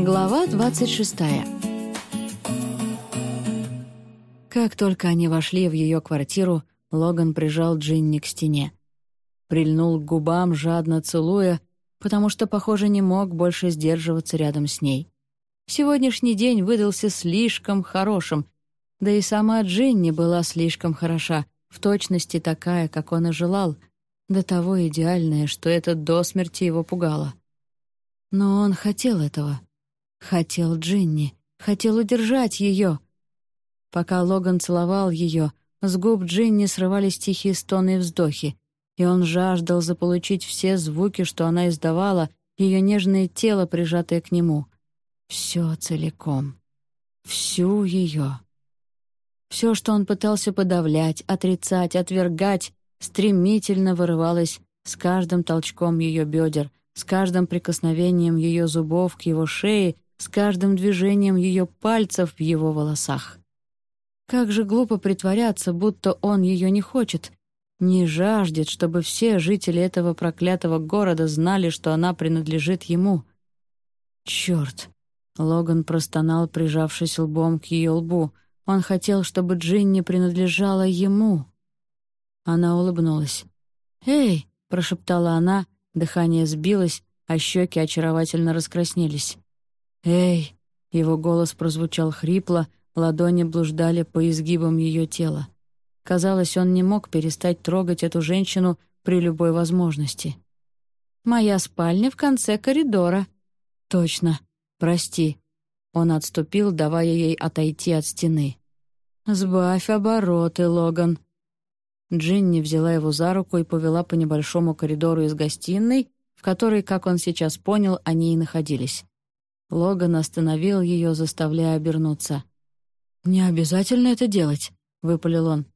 Глава 26 Как только они вошли в ее квартиру, Логан прижал Джинни к стене. Прильнул к губам, жадно целуя, потому что, похоже, не мог больше сдерживаться рядом с ней. Сегодняшний день выдался слишком хорошим, да и сама Джинни была слишком хороша, в точности такая, как он и желал, до того идеальная, что это до смерти его пугало. Но он хотел этого. Хотел Джинни, хотел удержать ее. Пока Логан целовал ее, с губ Джинни срывались тихие стоны и вздохи, и он жаждал заполучить все звуки, что она издавала, ее нежное тело, прижатое к нему. Все целиком. Всю ее. Все, что он пытался подавлять, отрицать, отвергать, стремительно вырывалось с каждым толчком ее бедер, с каждым прикосновением ее зубов к его шее, с каждым движением ее пальцев в его волосах. Как же глупо притворяться, будто он ее не хочет, не жаждет, чтобы все жители этого проклятого города знали, что она принадлежит ему. Черт! Логан простонал, прижавшись лбом к ее лбу. Он хотел, чтобы Джинни принадлежала ему. Она улыбнулась. «Эй!» — прошептала она, дыхание сбилось, а щеки очаровательно раскраснелись. «Эй!» — его голос прозвучал хрипло, ладони блуждали по изгибам ее тела. Казалось, он не мог перестать трогать эту женщину при любой возможности. «Моя спальня в конце коридора». «Точно. Прости». Он отступил, давая ей отойти от стены. «Сбавь обороты, Логан». Джинни взяла его за руку и повела по небольшому коридору из гостиной, в которой, как он сейчас понял, они и находились. Логан остановил ее, заставляя обернуться. «Не обязательно это делать», — выпалил он.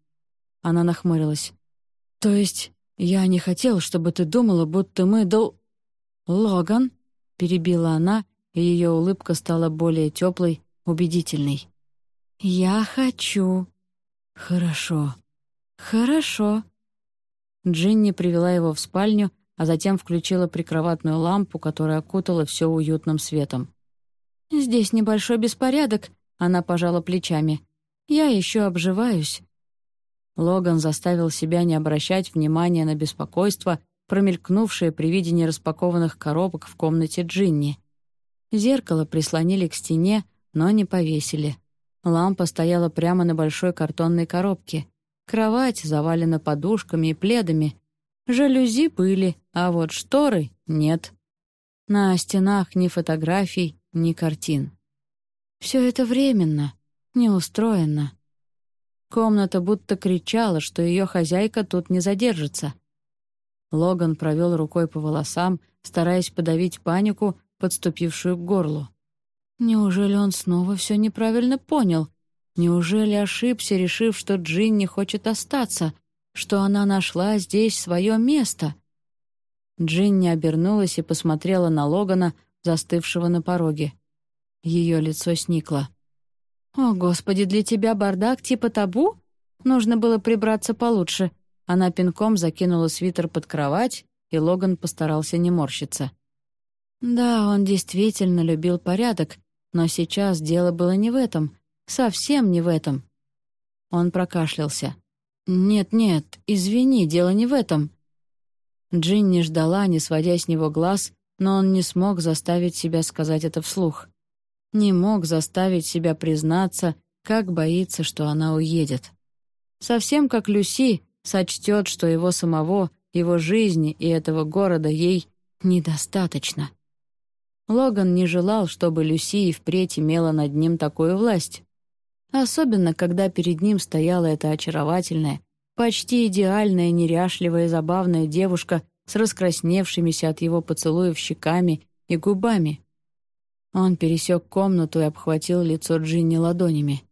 Она нахмурилась. «То есть я не хотел, чтобы ты думала, будто мы дол...» «Логан», — перебила она, и ее улыбка стала более теплой, убедительной. «Я хочу». «Хорошо. Хорошо». Джинни привела его в спальню, а затем включила прикроватную лампу, которая окутала все уютным светом. «Здесь небольшой беспорядок», — она пожала плечами. «Я еще обживаюсь. Логан заставил себя не обращать внимания на беспокойство, промелькнувшее при виде нераспакованных коробок в комнате Джинни. Зеркало прислонили к стене, но не повесили. Лампа стояла прямо на большой картонной коробке. Кровать завалена подушками и пледами. Жалюзи были, а вот шторы нет. На стенах ни фотографий, ни картин. Все это временно, неустроенно. Комната будто кричала, что ее хозяйка тут не задержится. Логан провел рукой по волосам, стараясь подавить панику, подступившую к горлу. Неужели он снова все неправильно понял? Неужели ошибся, решив, что Джинни хочет остаться, что она нашла здесь свое место? Джинни обернулась и посмотрела на Логана, застывшего на пороге. Ее лицо сникло. «О, Господи, для тебя бардак типа табу? Нужно было прибраться получше». Она пинком закинула свитер под кровать, и Логан постарался не морщиться. Да, он действительно любил порядок, но сейчас дело было не в этом, совсем не в этом. Он прокашлялся. «Нет-нет, извини, дело не в этом». Джинни ждала, не сводя с него глаз, но он не смог заставить себя сказать это вслух не мог заставить себя признаться, как боится, что она уедет. Совсем как Люси сочтет, что его самого, его жизни и этого города ей недостаточно. Логан не желал, чтобы Люси и впредь имела над ним такую власть. Особенно, когда перед ним стояла эта очаровательная, почти идеальная, неряшливая, забавная девушка с раскрасневшимися от его поцелуев щеками и губами, он пересек комнату и обхватил лицо Джинни ладонями.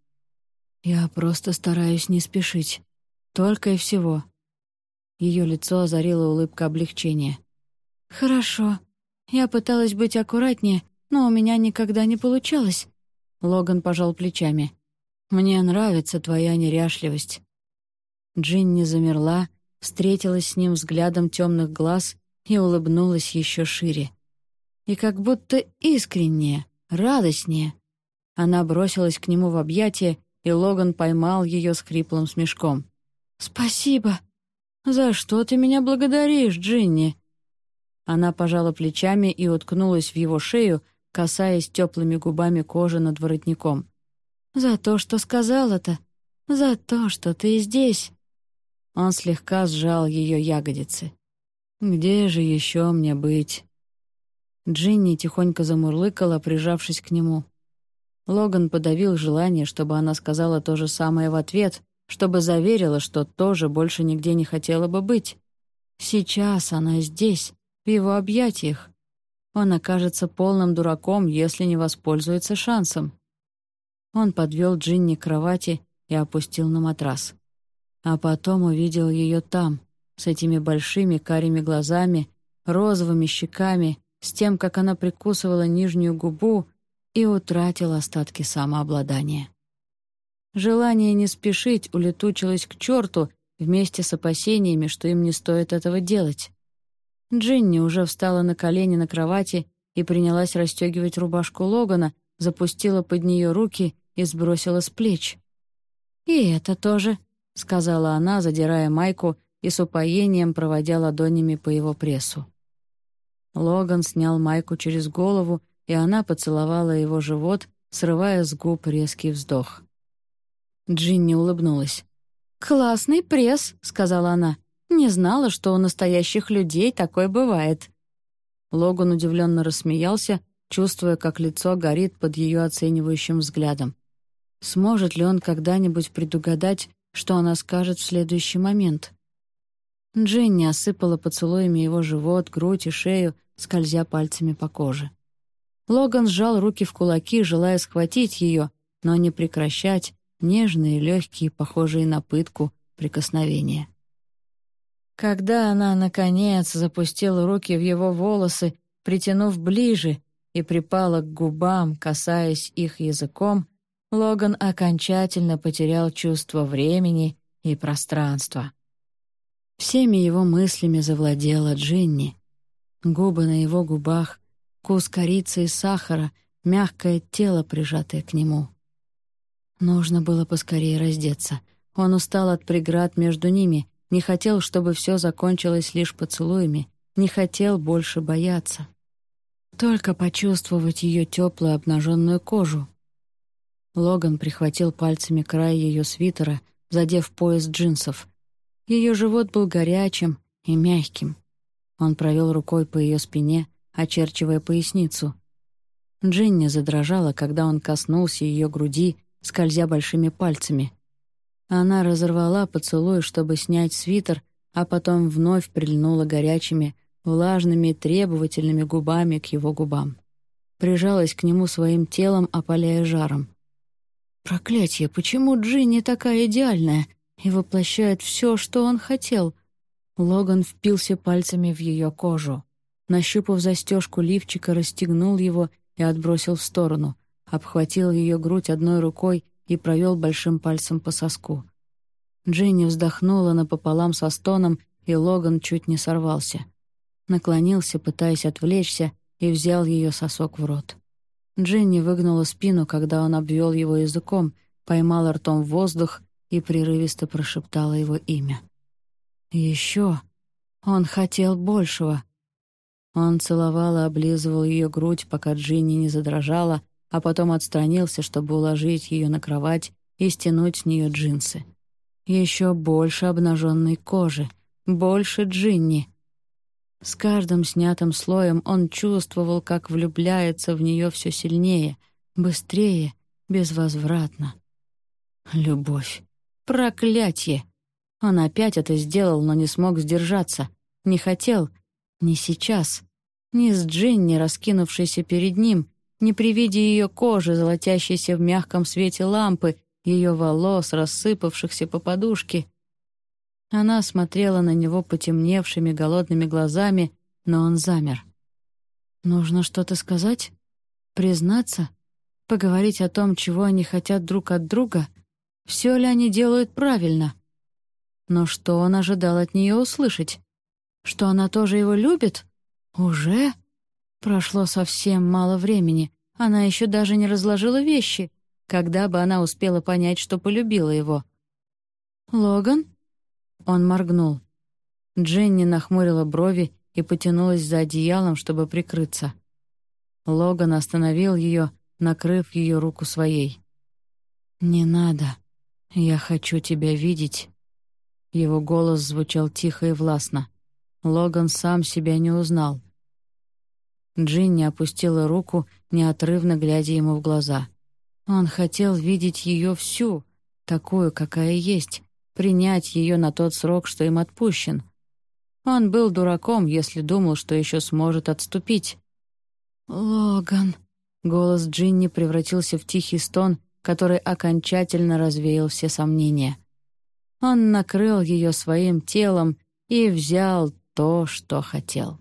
«Я просто стараюсь не спешить. Только и всего». Ее лицо озарило улыбка облегчения. «Хорошо. Я пыталась быть аккуратнее, но у меня никогда не получалось». Логан пожал плечами. «Мне нравится твоя неряшливость». Джинни замерла, встретилась с ним взглядом темных глаз и улыбнулась еще шире и как будто искренне, радостнее. Она бросилась к нему в объятия, и Логан поймал ее с хриплым смешком. «Спасибо!» «За что ты меня благодаришь, Джинни?» Она пожала плечами и уткнулась в его шею, касаясь теплыми губами кожи над воротником. «За то, что сказал это. За то, что ты здесь». Он слегка сжал ее ягодицы. «Где же еще мне быть?» Джинни тихонько замурлыкала, прижавшись к нему. Логан подавил желание, чтобы она сказала то же самое в ответ, чтобы заверила, что тоже больше нигде не хотела бы быть. Сейчас она здесь, в его объятиях. Он окажется полным дураком, если не воспользуется шансом. Он подвел Джинни к кровати и опустил на матрас. А потом увидел ее там, с этими большими карими глазами, розовыми щеками, с тем, как она прикусывала нижнюю губу и утратил остатки самообладания. Желание не спешить улетучилось к черту вместе с опасениями, что им не стоит этого делать. Джинни уже встала на колени на кровати и принялась расстегивать рубашку Логана, запустила под нее руки и сбросила с плеч. «И это тоже», — сказала она, задирая майку и с упоением проводя ладонями по его прессу. Логан снял майку через голову, и она поцеловала его живот, срывая с губ резкий вздох. Джинни улыбнулась. «Классный пресс», — сказала она. «Не знала, что у настоящих людей такое бывает». Логан удивленно рассмеялся, чувствуя, как лицо горит под ее оценивающим взглядом. Сможет ли он когда-нибудь предугадать, что она скажет в следующий момент? Джинни осыпала поцелуями его живот, грудь и шею, скользя пальцами по коже. Логан сжал руки в кулаки, желая схватить ее, но не прекращать нежные, легкие, похожие на пытку, прикосновения. Когда она, наконец, запустила руки в его волосы, притянув ближе, и припала к губам, касаясь их языком, Логан окончательно потерял чувство времени и пространства. Всеми его мыслями завладела Джинни. Губы на его губах, вкус корицы и сахара, мягкое тело, прижатое к нему. Нужно было поскорее раздеться. Он устал от преград между ними, не хотел, чтобы все закончилось лишь поцелуями, не хотел больше бояться. Только почувствовать ее теплую обнаженную кожу. Логан прихватил пальцами край ее свитера, задев пояс джинсов, ее живот был горячим и мягким. Он провел рукой по ее спине, очерчивая поясницу. Джинни задрожала, когда он коснулся ее груди, скользя большими пальцами. Она разорвала поцелуй, чтобы снять свитер, а потом вновь прильнула горячими, влажными, требовательными губами к его губам. Прижалась к нему своим телом, опаляя жаром. «Проклятье, почему Джинни такая идеальная?» и воплощает все, что он хотел. Логан впился пальцами в ее кожу. Нащупав застежку лифчика, расстегнул его и отбросил в сторону, обхватил ее грудь одной рукой и провел большим пальцем по соску. Джинни вздохнула напополам со стоном, и Логан чуть не сорвался. Наклонился, пытаясь отвлечься, и взял ее сосок в рот. Джинни выгнула спину, когда он обвел его языком, поймала ртом воздух и прерывисто прошептала его имя. Еще. Он хотел большего. Он целовал и облизывал ее грудь, пока Джинни не задрожала, а потом отстранился, чтобы уложить ее на кровать и стянуть с нее джинсы. Еще больше обнаженной кожи, больше Джинни. С каждым снятым слоем он чувствовал, как влюбляется в нее все сильнее, быстрее, безвозвратно. Любовь. Проклятье! Он опять это сделал, но не смог сдержаться. Не хотел. Не сейчас. Не с Джинни, раскинувшейся перед ним, не при виде ее кожи, золотящейся в мягком свете лампы, ее волос, рассыпавшихся по подушке. Она смотрела на него потемневшими голодными глазами, но он замер. «Нужно что-то сказать? Признаться? Поговорить о том, чего они хотят друг от друга?» все ли они делают правильно. Но что он ожидал от нее услышать? Что она тоже его любит? Уже? Прошло совсем мало времени, Она еще даже не разложила вещи, когда бы она успела понять, что полюбила его. «Логан?» Он моргнул. Дженни нахмурила брови и потянулась за одеялом, чтобы прикрыться. Логан остановил ее, накрыв ее руку своей. «Не надо. Я хочу тебя видеть». Его голос звучал тихо и властно. Логан сам себя не узнал. Джинни опустила руку, неотрывно глядя ему в глаза. Он хотел видеть ее всю, такую, какая есть, принять ее на тот срок, что им отпущен. Он был дураком, если думал, что еще сможет отступить. «Логан», — голос Джинни превратился в тихий стон, который окончательно развеял все сомнения. Он накрыл ее своим телом и взял то, что хотел.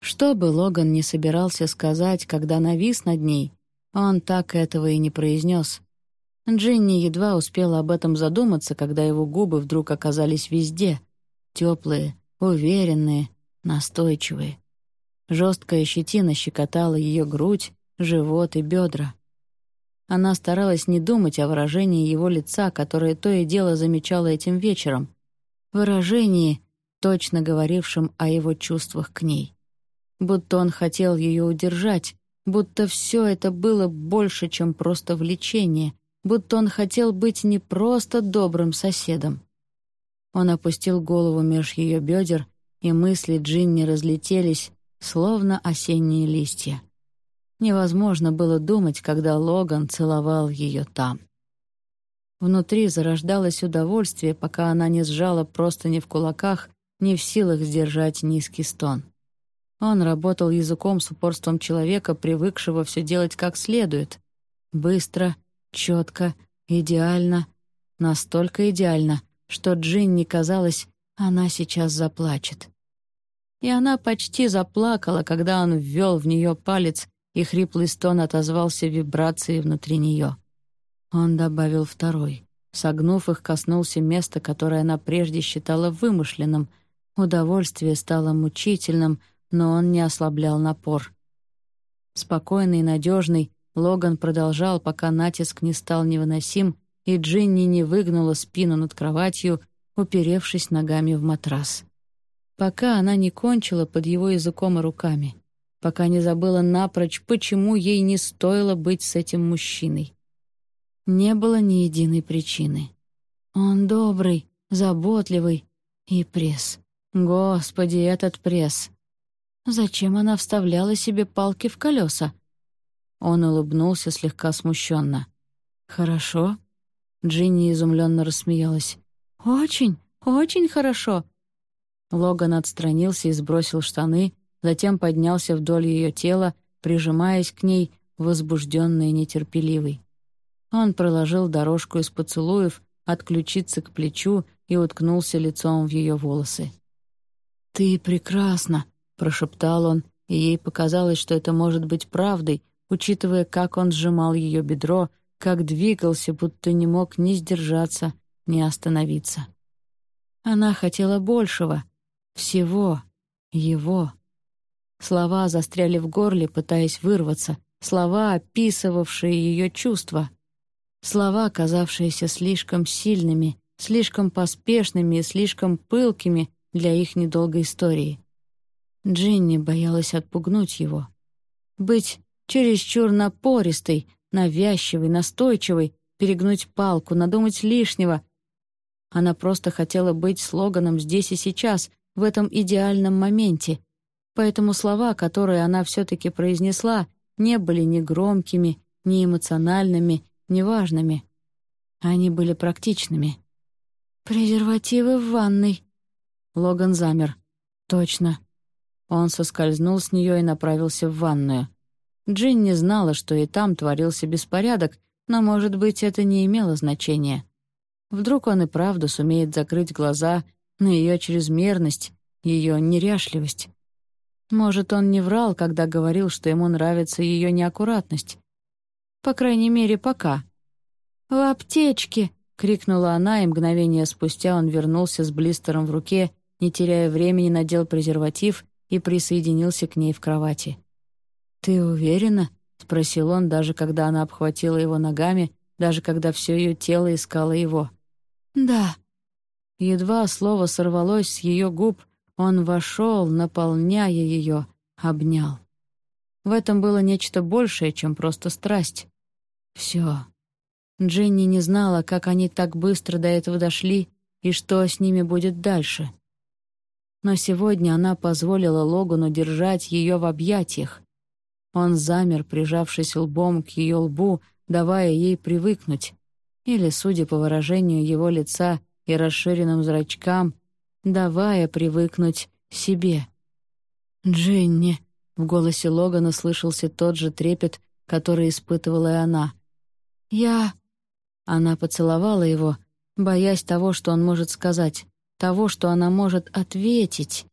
Что бы Логан не собирался сказать, когда навис над ней, он так этого и не произнес. Джинни едва успела об этом задуматься, когда его губы вдруг оказались везде. Теплые, уверенные, настойчивые. Жесткая щетина щекотала ее грудь, живот и бедра. Она старалась не думать о выражении его лица, которое то и дело замечала этим вечером. Выражении, точно говорившем о его чувствах к ней. Будто он хотел ее удержать, будто все это было больше, чем просто влечение, будто он хотел быть не просто добрым соседом. Он опустил голову меж ее бедер, и мысли Джинни разлетелись, словно осенние листья. Невозможно было думать, когда Логан целовал ее там. Внутри зарождалось удовольствие, пока она не сжала просто не в кулаках, не в силах сдержать низкий стон. Он работал языком с упорством человека, привыкшего все делать как следует. Быстро, четко, идеально. Настолько идеально, что Джинни казалось, она сейчас заплачет. И она почти заплакала, когда он ввел в нее палец, и хриплый стон отозвался вибрацией внутри нее. Он добавил второй. Согнув их, коснулся места, которое она прежде считала вымышленным. Удовольствие стало мучительным, но он не ослаблял напор. Спокойный надежный, Логан продолжал, пока натиск не стал невыносим, и Джинни не выгнула спину над кроватью, уперевшись ногами в матрас. Пока она не кончила под его языком и руками пока не забыла напрочь, почему ей не стоило быть с этим мужчиной. Не было ни единой причины. Он добрый, заботливый и пресс. Господи, этот пресс! Зачем она вставляла себе палки в колеса? Он улыбнулся слегка смущенно. «Хорошо?» Джинни изумленно рассмеялась. «Очень, очень хорошо!» Логан отстранился и сбросил штаны, затем поднялся вдоль ее тела, прижимаясь к ней, возбужденный и нетерпеливый. Он проложил дорожку из поцелуев от к плечу и уткнулся лицом в ее волосы. «Ты прекрасна», — прошептал он, и ей показалось, что это может быть правдой, учитывая, как он сжимал ее бедро, как двигался, будто не мог ни сдержаться, ни остановиться. Она хотела большего, всего, его. Слова застряли в горле, пытаясь вырваться, слова, описывавшие ее чувства. Слова, казавшиеся слишком сильными, слишком поспешными и слишком пылкими для их недолгой истории. Джинни боялась отпугнуть его. Быть чересчур напористой, навязчивой, настойчивой, перегнуть палку, надумать лишнего. Она просто хотела быть слоганом здесь и сейчас, в этом идеальном моменте — поэтому слова, которые она все-таки произнесла, не были ни громкими, ни эмоциональными, ни важными. Они были практичными. «Презервативы в ванной». Логан замер. «Точно». Он соскользнул с нее и направился в ванную. Джинни знала, что и там творился беспорядок, но, может быть, это не имело значения. Вдруг он и правда сумеет закрыть глаза на ее чрезмерность, ее неряшливость. Может, он не врал, когда говорил, что ему нравится ее неаккуратность. По крайней мере, пока. «В аптечке!» — крикнула она, и мгновение спустя он вернулся с блистером в руке, не теряя времени, надел презерватив и присоединился к ней в кровати. «Ты уверена?» — спросил он, даже когда она обхватила его ногами, даже когда все ее тело искало его. «Да». Едва слово сорвалось с ее губ, он вошел, наполняя ее, обнял. В этом было нечто большее, чем просто страсть. Все. Дженни не знала, как они так быстро до этого дошли и что с ними будет дальше. Но сегодня она позволила Логану держать ее в объятиях. Он замер, прижавшись лбом к ее лбу, давая ей привыкнуть. Или, судя по выражению его лица и расширенным зрачкам, давая привыкнуть себе. «Дженни», — в голосе Логана слышался тот же трепет, который испытывала и она. «Я...» Она поцеловала его, боясь того, что он может сказать, того, что она может ответить.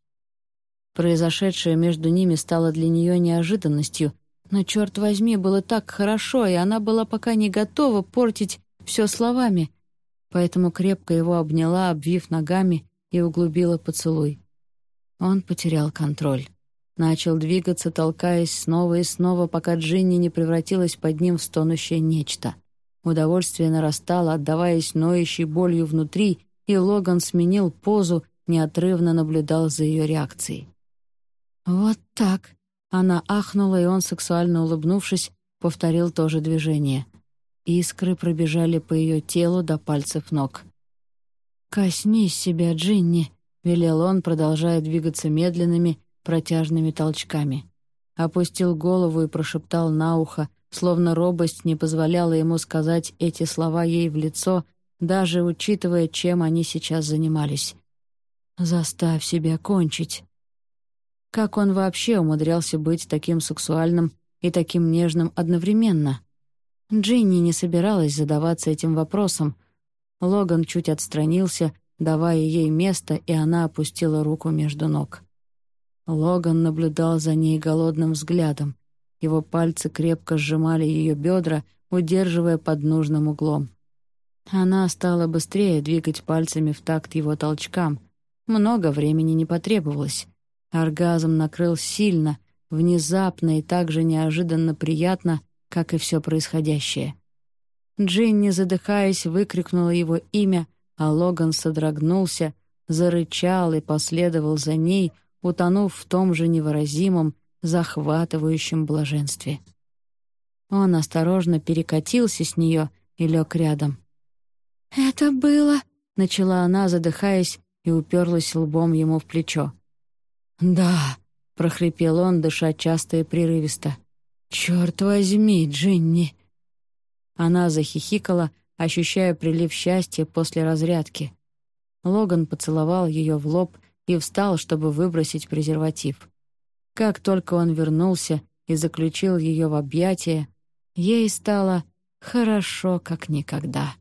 Произошедшее между ними стало для нее неожиданностью, но, черт возьми, было так хорошо, и она была пока не готова портить все словами, поэтому крепко его обняла, обвив ногами, и углубила поцелуй. Он потерял контроль. Начал двигаться, толкаясь снова и снова, пока Джинни не превратилась под ним в стонущее нечто. Удовольствие нарастало, отдаваясь ноющей болью внутри, и Логан сменил позу, неотрывно наблюдал за ее реакцией. «Вот так!» Она ахнула, и он, сексуально улыбнувшись, повторил то же движение. Искры пробежали по ее телу до пальцев ног. «Коснись себя, Джинни», — велел он, продолжая двигаться медленными, протяжными толчками. Опустил голову и прошептал на ухо, словно робость не позволяла ему сказать эти слова ей в лицо, даже учитывая, чем они сейчас занимались. «Заставь себя кончить». Как он вообще умудрялся быть таким сексуальным и таким нежным одновременно? Джинни не собиралась задаваться этим вопросом, Логан чуть отстранился, давая ей место, и она опустила руку между ног. Логан наблюдал за ней голодным взглядом. Его пальцы крепко сжимали ее бедра, удерживая под нужным углом. Она стала быстрее двигать пальцами в такт его толчкам. Много времени не потребовалось. Оргазм накрыл сильно, внезапно и так же неожиданно приятно, как и все происходящее. Джинни, задыхаясь, выкрикнула его имя, а Логан содрогнулся, зарычал и последовал за ней, утонув в том же невыразимом, захватывающем блаженстве. Он осторожно перекатился с нее и лег рядом. «Это было...» — начала она, задыхаясь, и уперлась лбом ему в плечо. «Да», — прохрипел он, дыша часто и прерывисто. «Черт возьми, Джинни!» Она захихикала, ощущая прилив счастья после разрядки. Логан поцеловал ее в лоб и встал, чтобы выбросить презерватив. Как только он вернулся и заключил ее в объятия, ей стало хорошо, как никогда.